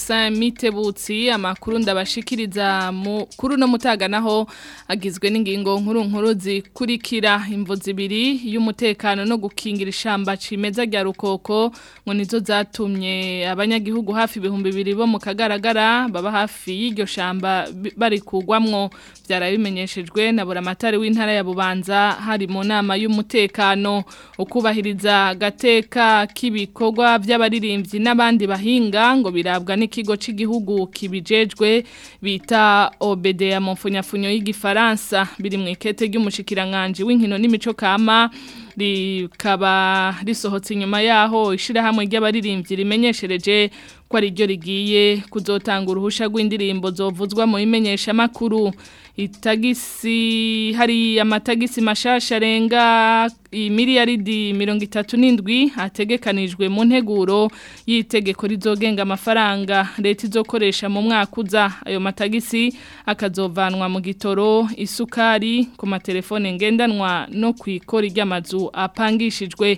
Toussaint Mitebutsi amakuru ndabashikiriza mukuru no mutaga naho agizwe n'ingingo nkuru nkuru zikurikira imvuzi ibiri y'umutekano no gukingira ishamba cimeza rya rukoko ngo nizo zatumye abanyagihugu hafi ibihumbi bibiri bo mu kagaragara baba hafi y'iryo shamba bari kugwamwo byarabimenyeshejwe na buramatari w'intara ya Bubanza hari mu nama y'umutekano ukubahiriza gateka gatolika k'ibikorwa by'abaririmbyi n'abandi bahinga ngo birabwa n'ikigo cy'igihugu kibijejwe bita obede ya mumfunyafunyo y'igifaransa biri mu ikete ry'umushyikiranganje w'inkino n'imico kama rikaba risohotse inyuma yaho ishyirahamwe ry'abaririmbyi rimenyeshereje ko ari ryo rigiye kuzotanga uruhushya rw'indirimbo zovuzwa mu bimenyeshamakuru itagisi hari amatagisi mashasha arenga miliyaridi mirongo itatu n'indwi ategekanijwe mu nteguro y'itegeko rizogenga amafaranga leta izokoresha mu mwaka uza ayo matagisi akazovanwa mu gitoro isukari ku matelefone ngendanwa no ku ikora ry'amazu apangishijwe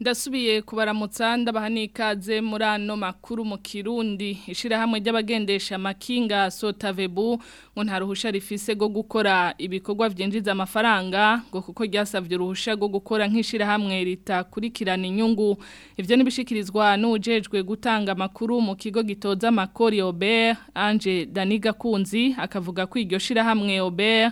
ndasubiye kubaramutsa ndabaha muri ano makuru mu kirundi ishyirahamwe ry'abagendesha amakinga sotavebu ngo nta ruhushya rifise go gukora ibikorwa byinjiza amafaranga ngo kuko ryasabye uruhushya rwo gukora nk'ishyirahamwe ritakurikirana inyungu ibyo ntibishyikirizwa n'ujejwe gutanga amakuru mu kigo gitoza amakori oberi anje danigakunzi akavuga ko iryo shyirahamwe oberi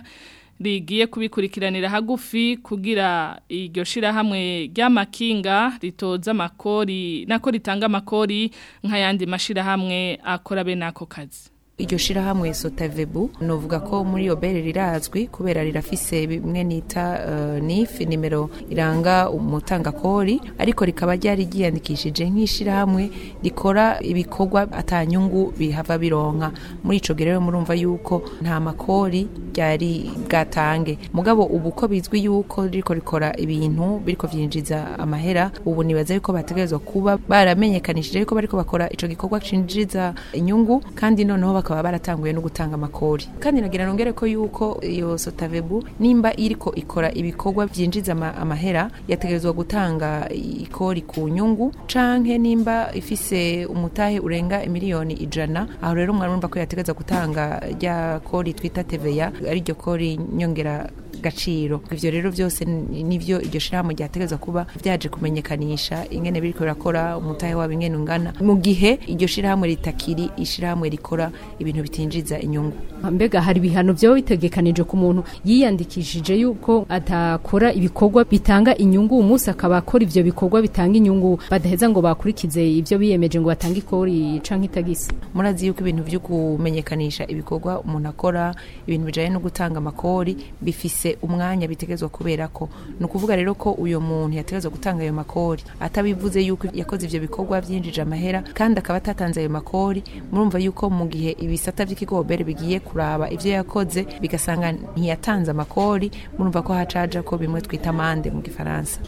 rigiye kubikurikiranira hagufi kugira iryo shirahamwe ry'amakinga ritoza amakori nako ritanga amakori nk'ayandi mashirahamwe akora be nako kazi iryo shirahamwe sotavebu novuga ko muri obere rirazwi kubera rirafise bimwe nita uh, nif nimero iranga umutangakori ariko rikaba ryari ryiyandikishije nk'ishirahamwe rikora ibikorwa atanyungu bihava bironka muri ico gerero murumva yuko nta makori ryari bwatange mugabo ubu ko bizwi yuko riko rikora ibintu biriko byinjiza amahera ubu nibaza yuko bategerezwa kuba baramenyekanishije yuko bariko bakora icyo gikorwa cinjiza inyungu kandi noneho bakaba baratanguye no gutanga amakori kandi nagira nongere ko yuko iyo sotavebu nimba iriko ikora ibikorwa byinjiza amahera yategerezwa gutanga ikori ku nyungu canke nimba ifise umutahe urenga miliyoni ijana aho rero mwarumva ko yategereza gutanga rya kori twita teveya ariryo kori nyongera gaciro ivyo rero byose nivyo iryo shirahamwe ryategerezwa kuba vyaje kumenyekanisha ingene biriko birakora umutahe wabo ingene ungana mu gihe iryo shirahamwe ritakiri ishirahamwe rikora ibintu bitinjiza inyungu ah, mbega hari ibihano vyaba bitegekanije ku muntu yiyandikishije yuko atakora ibikorwa bitanga inyungu umunsi akaba akora ivyo bikorwa bitanga inyungu badaheza ngo bakurikize ivyo biyemeje ngo batange ikori canke itagisi murazi yuko ibintu vyo kumenyekanisha ibikorwa umuntu akora ibintu bijanye no gutanga amakori bifise umwanya bitegezwa kubera ko ni ukuvuga rero ko uyu muntu yategezwa gutanga ayo makori atabivuze yuko yakoze ibyo bikorwa byinjije amahera kandi akaba atatanze ayo makori murumva yuko mu gihe ibisata by'ikigobere bigiye kuraba ibyo yakoze bigasanga ntiyatanze amakori murumva ko hacaja ko bimwe twita amande mu gifaransa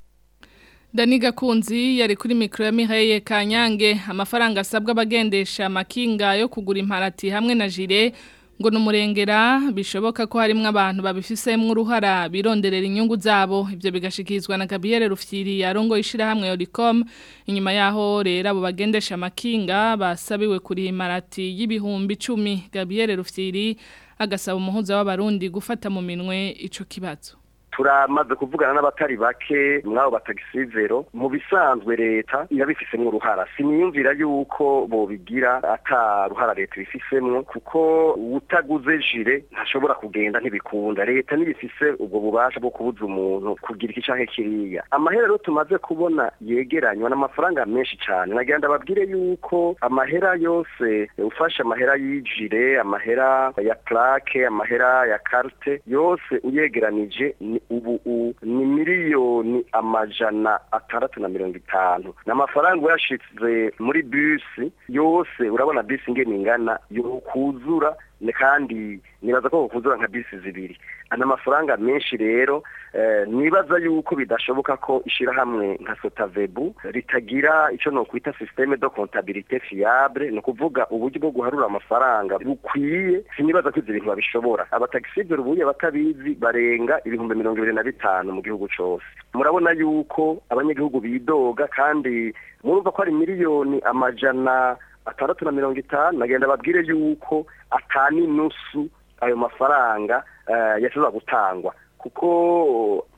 Dani Gakunzi yari kuri mikro ya Mihaye Kanyange amafaranga asabwa abagendesha amakinga yo kugura imparati hamwe na jire ngo numurengera bishoboka ko harimo abantu babifisemo uruhara bironderera inyungu zabo ibyo bigashikizwa na Gabriel Rufyiri yarongo ishira hamwe Oricom inyuma yaho rera abo bagendesha amakinga basabiwe kuri marati y'ibihumbi 10 Gabriel Rufyiri agasaba umuhuza w'abarundi gufata mu minwe ico kibazo turamaze kuvugana n'abatari bake mw'abo batagisizero mu bisanzwe leta irabifisemo uruhara siniyumvira yuko bobigira ataruhara leta ibifisemo kuko utaguze jire ntashobora kugenda ntibikunda leta ntibifise ubwo bubasha bwo kubuza umuntu kugira iki cyangwa kiriya amahera rero tumaze kubona yegeranywa n'amafaranga menshi cyane nagira ndababwire yuko amahera yose ufashe amahera y'ijire amahera ya plaque amahera ya carte yose uyegeranije ni ubu ni miliyoni amajana atandatu na mirongo itanu ni amafaranga uyashize muri bisi yose urabona bisi ingana ingana yo kuzura kandi nibaza ko bakuzura nka bisi zibiri ana mafaranga menshi rero eh, nibaza yuko bidashoboka ko ishyirahamwe nka sotavebu ritagira icyo ni ukwita sisiteme do kontabirite fiyabure ni ukuvuga uburyo bwo guharura amafaranga bukwiye sinibaza ko ibyo bintu babishobora abatagisi ubuye batabizi barenga ibihumbi mirongo ibiri na bitanu mu gihugu cyose murabona yuko abanyagihugu bidoga kandi murumva ko ari miliyoni amajana atandatu na mirongo itanu agenda ababwire yuko atani nusu ayo mafaranga eh, yashobora gutangwa kuko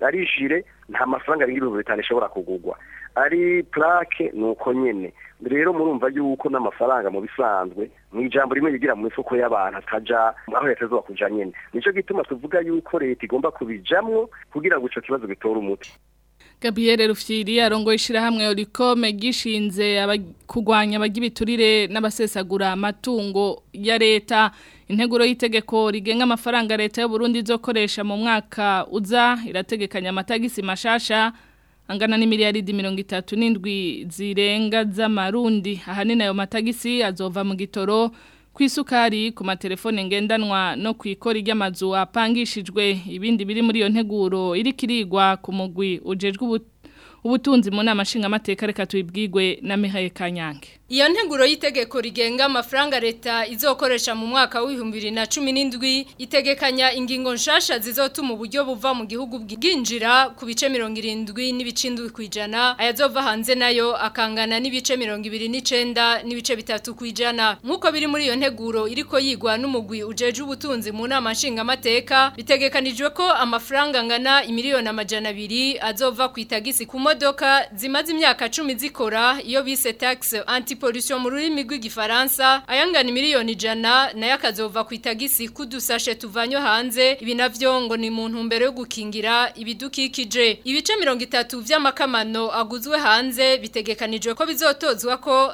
ari jire nta mafaranga arenga ibihumbi bitanu ishobora kugurwa ari purake ni uko nyine rero murumva yuko n'amafaranga mu bisanzwe mu ijambo rimwe rigira mu isoko y'abantu ataja aho leta izuba kuja nyine nicyo gituma tuvuga yuko leta igomba kubijamwo kugira ngo ico kibazo gitore umuti Gabriel Rufyiri arongo ishirahamwe Oricome gishinze kurwanya abagibiturire n'abasesagura amatungo ya leta integuro y'itegeko rigenga amafaranga leta y'u Burundi zokoresha mu mwaka uza irategekanya amatagisi mashasha angana n'imiliyaridi mirongo itatu n'indwi zirenga z'amarundi ahanini ayo matagisi azova mu gitoro kwisukari ku matelefone ngendanwa no kwikora ry'amazu apangishijwe ibindi biri muri iyo nteguro iri kirigwa ku mugwi ujejwe ubutu ubutunzi mu nama nshingamateka reka tubibwigwe na Mihaye Kanyange iyo nteguro y'itegeko rigenga amafaranga leta izokoresha mu mwaka w'ibihumbi bibiri na cumi n'indwi itegekanya ingingo nshasha zizotuma uburyo buva mu gihugu bwinjira ku bice mirongo irindwi n'ibice indwi ku ayazova hanze nayo akangana n'ibice mirongo ibiri n'icyenda n'ibice bitatu kwijana nk'uko biri muri iyo nteguro iriko yigwa n'umugwi ujeje ubutunzi mu nama nshingamateka bitegekanijwe ko amafaranga angana imiliyoni amajana abiri azova ku itagisi ku modoka zimaze imyaka cumi zikora iyo bise tax anti-pollution mu rurimi rw'igifaransa ayangana miliyoni ijana nayo akazova ku itagisi k'udusashe tuvanyo hanze ibi navyo ngo ni mu ntumbero yo gukingira ibidukikije ibice mirongo itatu vy'amakamano aguzwe hanze bitegekanijwe ko bizotozwa ko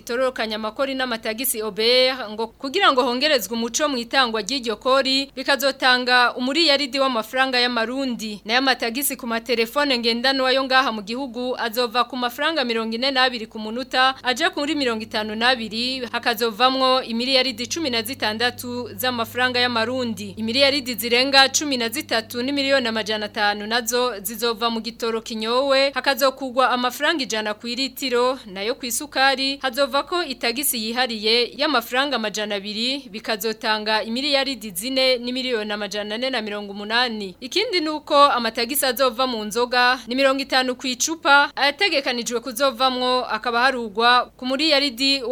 gitororokanya amakori n'amatagisi obeye ngo kugira ngo hongerezwe umuco mu itangwa ry'iryo kori bikazotanga umuriyaridi w'amafaranga y'amarundi n'ay'amatagisi ku matelefone ngendanwa yo ngaha mu gihugu azova ku mafaranga mirongo ine n'abiri ku munota aje kuri mirongo itanu n'abiri hakazovamwo imiliyaridi cumi na zitandatu z'amafaranga y'amarundi abarundi imiliyaridi zirenga cumi na zitatu ni miliyoni amajana atanu nazo zizova mu gitoro kinyowe hakazokugwa amafaranga ijana ku iritiro nayo ku isukari hazova ko itagisi yihariye y'amafaranga majana biri bikazotanga imiliyaridi zine ni miliyoni amajana ane na mirongo umunani ikindi ni uko amatagisi azova mu nzoga ni mirongo itanu ku icupa ayategekanijwe kuzovamwo akaba harugwa ku miliyaridi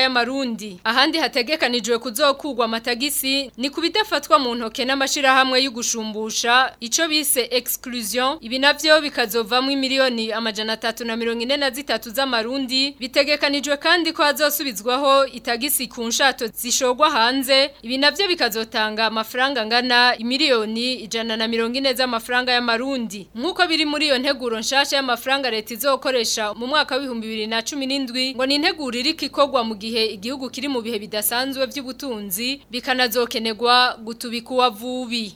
ya marundi ahandi hategekanijwe kuzokugwa amatagisi ni kubi ibidafatwa mu ntoke n'amashirahamwe y'ugushumbusha ico bise exclusion ibi navyo bikazovamwe miliyoni amajana 343 z'amarundi bitegekanijwe kandi ko azosubizwaho itagisi ku nshato zishogwa hanze ibi navyo bikazotanga amafaranga ngana imiliyoni ijana na mirongo ine z'amafaranga y'amarundi nk'uko biri muri iyo nteguro nshasha y'amafaranga leta izokoresha mu mwaka w'ibihumbi bibiri na cumi n'indwi ngo ni integuro iriko ikorwa mu gihe igihugu kiri mu bihe bidasanzwe by'ubutunzi bikanazokenerwa gutubika vubi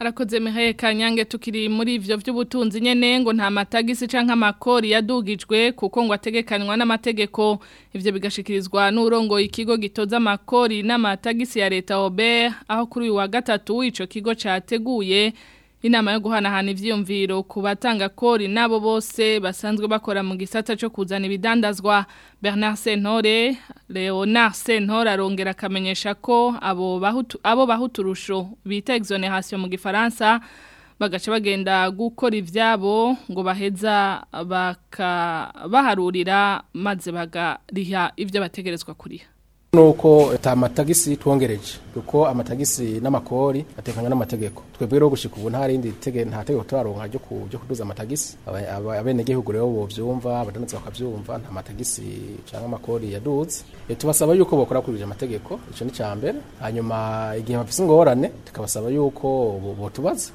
arakoze mihaye kanyange tukiri muri ivyo vy'ubutunzi nyene ngo nta matagisi canke amakori yadugijwe kuko ngo ategekanywa n'amategeko ivyo bigashikirizwa n’urongo ikigo gitoza amakori n'amatagisi ya leta Robert aho kuri uyu wa gatatu ico kigo categuye inama yo guhanahana ivyiyumviro ku batanga kori nabo bose basanzwe bakora mu gisata cyo kuzana ibidandazwa Bernard Sentore Leonard Sentore arongera akamenyesha ko abo bahutu abo bahuturusho bita exoneration mu gifaransa bagace bagenda gukora ibyabo ngo baheza bakabaharurira maze bagariha ibyo bategerezwa kuriha nuko amatagisi twongereje kuko amatagisi n'amakori atekanya n'amategeko twebwe rero gushika ubu nta rindi tege nta tegeko turaronka ryo kujya kuduza amatagisi abene gihugu rero bo byumva abadandaza bakabyumva nta matagisi cyangwa amakori yaduze eh, tubasaba yuko bakora kurije amategeko ico ni cambere hanyuma igihe bafise ingorane tukabasaba yuko botubaza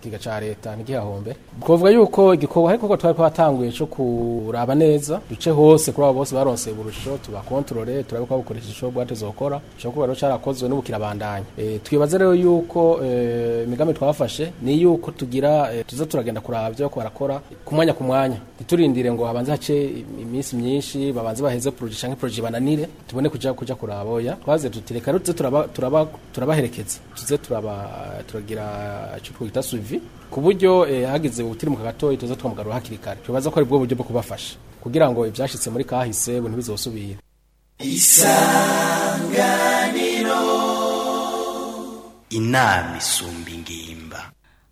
ikiga ca leta n'igihahombe twavuga yuko igikorwa ariko twari twatanguye cyo kuraba neza duce hose kuri abo bose baronse burusho tubakontrole turabe ko bakoresheje ico bwate zokora cyo kuba cyarakozwe n'ubukirabandanya eh, twibaza rero yuko imigambi twafashe niyo yuko tugira eh, tuza turagenda kuraba ibyo barakora ku mwanya ku mwanya ntiturindire ngo habanze hace iminsi myinshi babanze baheze poroje cyangwa poroje bananire tubone kujya kujya kuraba oya twaze tutireka rero tuze turabaherekeza tuze turagira icyo twita suvi ku buryo eh, hagize ubutirimuka gatoya tuza twamugarura hakiri kare tubaza ko ari bwo buryo bwo kubafasha kugira ngo ibyashyitse muri kahise ibintu bizosubire isanganiro inama isumba ingimba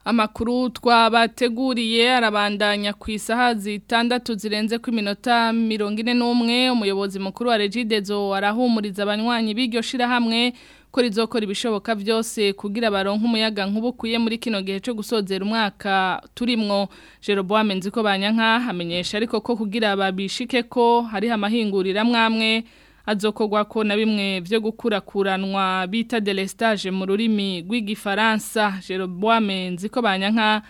amakuru twabateguriye arabandanya ku isaha zitandatu zirenze ku minota mirongo ine n'umwe umuyobozi mukuru wa regidezo arahumuriza abanywanyi b'iryo shirahamwe ko rizokora ibishoboka byose kugira baronke umuyaga nk’ubukwiye muri kino gihe cyo gusozera umwaka turimwo Jeroboam nzi ko banyanka amenyesha ariko ko kugira babishike ko hari amahingurira mwamwe azokorwa ko na bimwe byo gukurakuranwa bita delestage mu rurimi rw'igifaransa Jeroboame Nzikobanyanka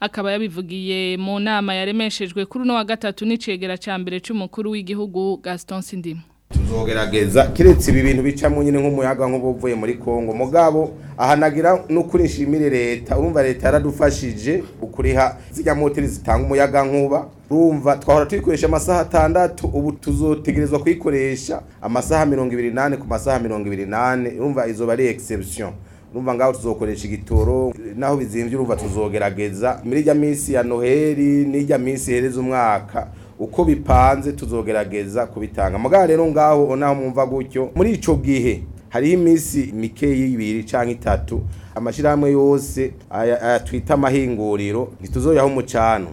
akaba yabivugiye mu nama yaremeshejwe kuri uno wa gatatu n'icegera cya mbere cy'umukuru w'igihugu Gaston Sindimo tuzogerageza keretse ibi bintu bicamo nyine nk'umuyaga nk'ubu uvuye muri congo mugabo ahanagira n'ukuri nshimire leta urumva leta yaradufashije ukuriha zijya moteri zitanga umuyaga nkuba urumva twahora tuyikoresha amasaha atandatu ubu tuzotegerezwa kuyikoresha amasaha mirongo ibiri nane ku masaha mirongo ibiri nane urumva izoba ari exception urumva ngaho tuzokoresha igitoro naho bizimvye urumva tuzogerageza muri ijya minsi ya noheli n'ijya minsi ihereza umwaka uko bipanze tuzogerageza kubitanga mugabo rero ngaho unaho mwumva gutyo muri ico gihe hari iminsi mike yibiri cyangwa itatu amashirahamwe yose twita amahinguriro ntituzoyaho umucanwa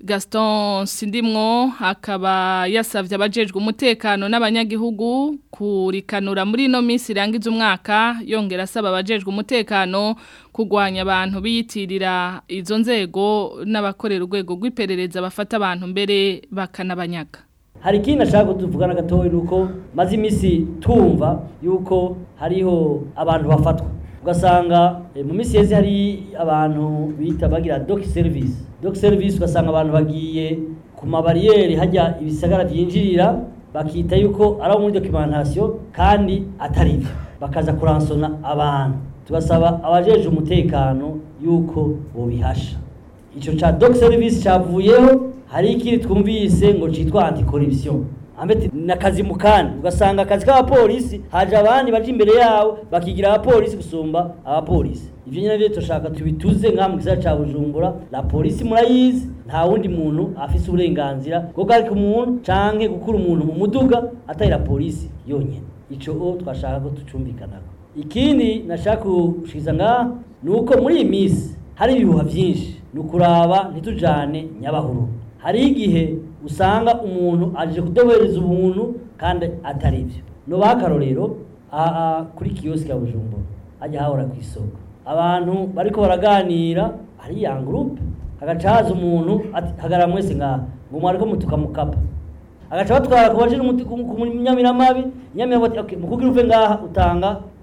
gaston sindimwo akaba yasabye abajejwe umutekano n'abanyagihugu kurikanura muri ino minsi irangiza umwaka yongera asaba abajejwe umutekano kugwanya abantu biyitirira izo nzego n'abakorera urwego rw'iperereza bafata abantu mbere bakanabanyaga hari ikindi ashaka kutuvugana gatoya ni maze iminsi tumva yuko hariho abantu bafatwa ugasanga eh, mu minsi yeze hari abantu bita bagira doc service doc service ugasanga abantu bagiye ku mabariyeri hajya ibisagara byinjirira bakita yuko ari abo muri documentation kandi atari byo bakaza kuransona abantu tugasaba abajeje umutekano yuko bobihasha icyo cya doc service cyavuyeho hari ikindi twumvise ngo cyitwa anti amete na kazi mukana ugasanga akazi k'abapolisi haje abandi baje imbere yabo bakigira abapolisi gusumba abapolisi ivyo nyene turashaka tubituze nkamwe gisagara ca Bujumbura la polisi murayizi nta wundi muntu afise uburenganzira bwo guharika umuntu canke gukura umuntu mu muduga atari polisi yonyene ico o twashaka ko tucumvikanako ikindi nashaka gushikiza ngaha ni uko muri iyi minsi hari ibihuha vyinshi ni ntitujane nyabahuru hari igihe usanga umuntu aje kudohereza ubuntu kandi atari ibyo nubaha akarorero kuri kiyosike ya bujumbura ajya ahahora ku isoko abantu bariko baraganira ari ya gurupe agacaza umuntu hagarara mwese ngaha ngo ariko mutuka mukapa agaca batwara ku bajiri kunyamiramabi inyamiramabi ati mukubwira uve ngaha utanga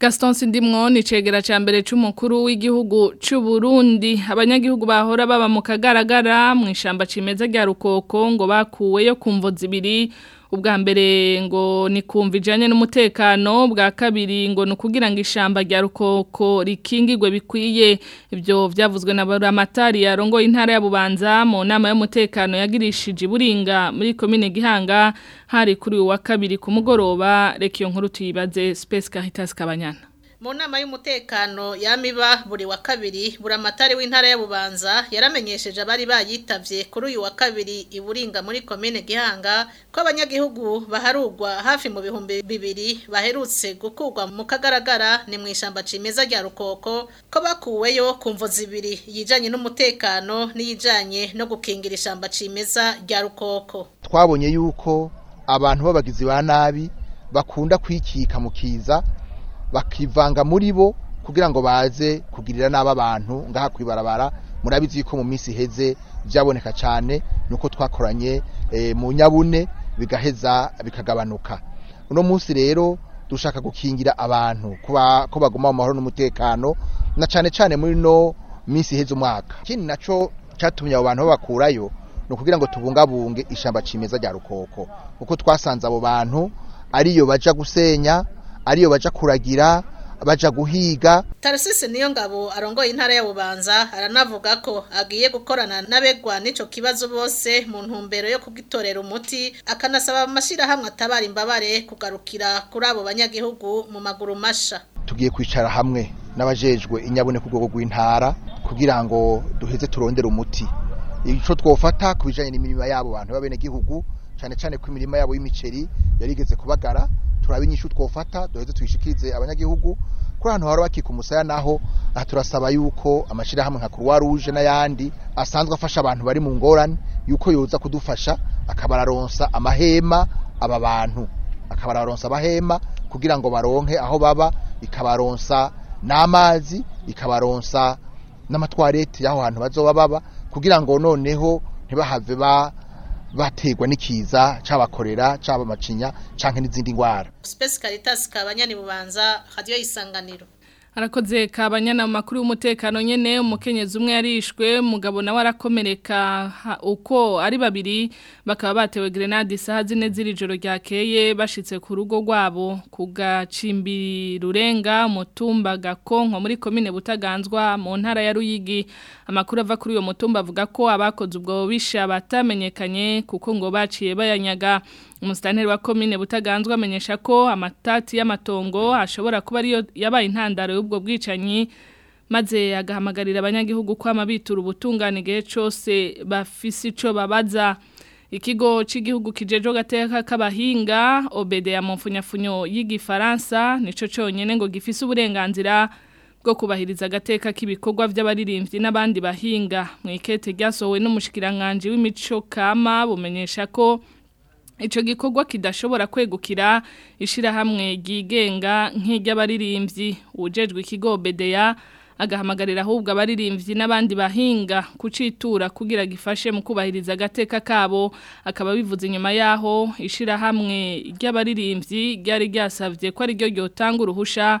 Gaston Sindimwo ni cegera ca mbere c'umukuru w'igihugu c'u Burundi abanyagihugu bahora baba mu kagaragara mu ishamba cimeza rya rukoko ngo bakuweyo kumvo zibiri ubwa mbere ngo ni kumva ijyanye n'umutekano bwa kabiri ngo ni ukugira ngo ishyamba rya rukoko rikingirwe bikwiye ibyo byavuzwe na buramatari yarongoye intara ya bubanza mu nama y'umutekano yagirishije iburinga muri komine gihanga hari kuri uwa kabiri ku mugoroba reka iyo nkuru tuyibaze sipesi kahita kabanyana mu nama y'umutekano yamiba buri wa kabiri buri amatari w'intara y'abubanza yaramenyesheje abari bayitabye kuri uyu wa kabiri iburinga muri komine gihanga ko abanyagihugu baharugwa hafi mu bihumbi bibiri baherutse gukurwa mu kagaragara ni mu ishyamba cimeza rya rukoko ko bakuweyo ku mvu zibiri yijyanye n'umutekano n'iyijyanye no gukingira ishyamba cimeza rya rukoko twabonye yuko abantu b'abagizi ba nabi bakunda kwikika mu bakivanga muri bo kugira ngo baze kugirira nabi abantu ngaha kwibarabara murabizi yuko mu minsi iheze byaboneka cyane nuko twakoranye eh, mu nyabune bigaheza bikagabanuka uno munsi rero dushaka gukingira abantu ko baguma mu mahoro n'umutekano na cyane cyane muri no minsi iheze umwaka ikindi nacyo cyatumye abo bantu babakurayo ni ukugira ngo tubungabunge ishyamba kimeza rya rukoko kuko twasanze abo bantu ariyo bajya gusenya ariyo baja kuragira baja guhiga Tarasisi niyo ngabo arongoye intara ya Bubanza aranavuga ko agiye gukorana n'abegwa n'ico kibazo bose mu ntumbero yo kugitorera umuti akanasaba amashira hamwe atabara imbabare kugarukira kuri abo banyagihugu mu maguru masha tugiye kwicara hamwe n'abajejwe inyabone kugwo gw'intara kugira ngo duheze turondera umuti ico twofata kubijanye n'imirimo yabo bantu babene gihugu cyane cyane ku imirimo yabo y'imiceri yarigeze kubagara turaba inyishu twofata duheze tuyishikirize abanyagihugu kuri ahantu hari bakika umusaya naho aha turasaba yuko amashyirahamwe nka croix rouge n'ayandi asanzwe afasha abantu bari mu ngorane yuko yoza kudufasha akabararonsa amahema aba bantu akabararonsa amahema kugira ngo baronke aho baba ikabaronsa n'amazi ikabaronsa n'amatwarete y'aho hantu bazoba baba kugira ngo noneho ntibahave ba baterwa n'ikiza cyabakorera cyaba amacinya cyangwa n'izindi ndwara sipesi karitasi kabanyan'ibubanza radiyo y'isanganiro arakoze kabanyana mu makuru y'umutekano nyene umukenyezi umwe yarishwe mugabo na arakomereka uko ari babiri bakaba batewe grenade isaha zine joro ryakeye bashitse ku rugo rwabo ku gacimbi rurenga mutumba gakonko muri komine butaganzwa mu ntara ya Ruyigi amakuru ava kuri uyo mutumba avuga ko abakoze ubwo bisha batamenyekanye kuko ngo baciye bayanyaga umusitaneri wa komine butaganzwe amenyesha ko amatati y'amatongo ashobora kuba ariyo yabaye intandaro y'ubwo bwicanyi maze agahamagarira abanyagihugu kwama bitura ubutungane igihe cyose bafise icyo babaza ikigo cy'igihugu kijejo gateka k'abahinga obede ya mumfunyafunyo y'igifaransa nicyo cyonyine ngo gifise uburenganzira bwo kubahiriza agateka k'ibikorwa by'abaririmbyi n'abandi bahinga mu ikete ryasohowe n'umushyikiranganje w'imico kama bumenyesha ko icyo gikogwa kidashobora kwegukira ishyirahamwe ryigenga nk'iry'abaririmbyi wujejwe ikigo bedeya agahamagarira ahubwo abaririmbyi n'abandi bahinga kucitura kugira gifashe mu kubahiriza agateka kabo akaba bivuze inyuma yaho ishyirahamwe ry'abaririmbyi ryari ryasabye ko ari ryo ryotanga uruhusha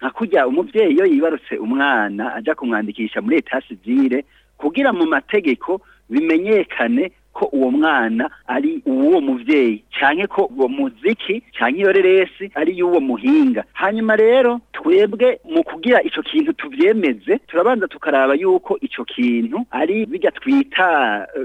nka kujya umubyeyi iyo yibarutse umwana ajya kumwandikisha muri etasi zire kugira mu mategeko bimenyekane ko uwo mwana ari uwo muvyeyi canke ko uwo muziki canke iyo reresi ari yuwo muhinga hanyuma rero twebwe mu kugira icyo kintu tubyemeze turabanza tukaraba yuko icyo kintu ari bijya twita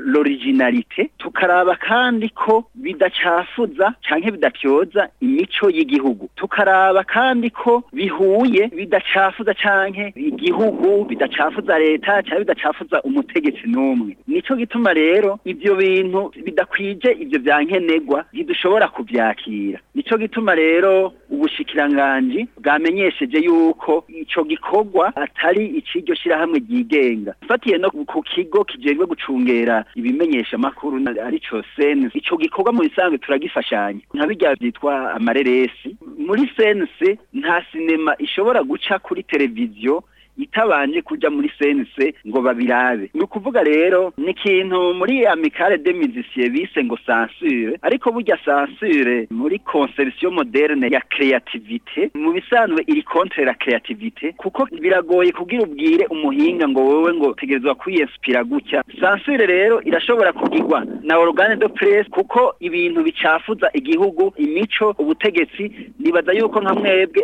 l'originalité tukaraba kandi ko bidacafuza canke bidapyoza imico y'igihugu tukaraba kandi ko bihuye bidacafuza canke igihugu bidacafuza leta canke bidacafuza umutegetsi n'umwe nico gituma rero ibyo bintu bidakwije ibyo byankenegwa ntidushobora kubyakira nico gituma rero ubushikiranganji bwamenyesheje yuko ico gikogwa atari iciryo shirahamwe ryigenga fatiye no ku kigo kijejwe gucungera ibimenyeshamakuru makuru arico sense ico gikogwa mu bisanzwe turagifashanya nka birya byitwa amareresi muri sense nta sinema ishobora guca kuri televiziyo itabanje kujya muri sense ngo babirabe ni ukuvuga rero ni ikintu muri amicale de musiciens bise ngo sansure ariko burya sansure muri conception moderne ya creativite mu bisanzwe iri contre la creativite kuko biragoye kugira ubwire umuhinga ngo wowe ngo tegerezwa kwiyespira gutya sansure rero irashobora kugirwa na organe de press kuko ibintu bicafuza igihugu imico ubutegetsi nibaza yuko nka mwebwe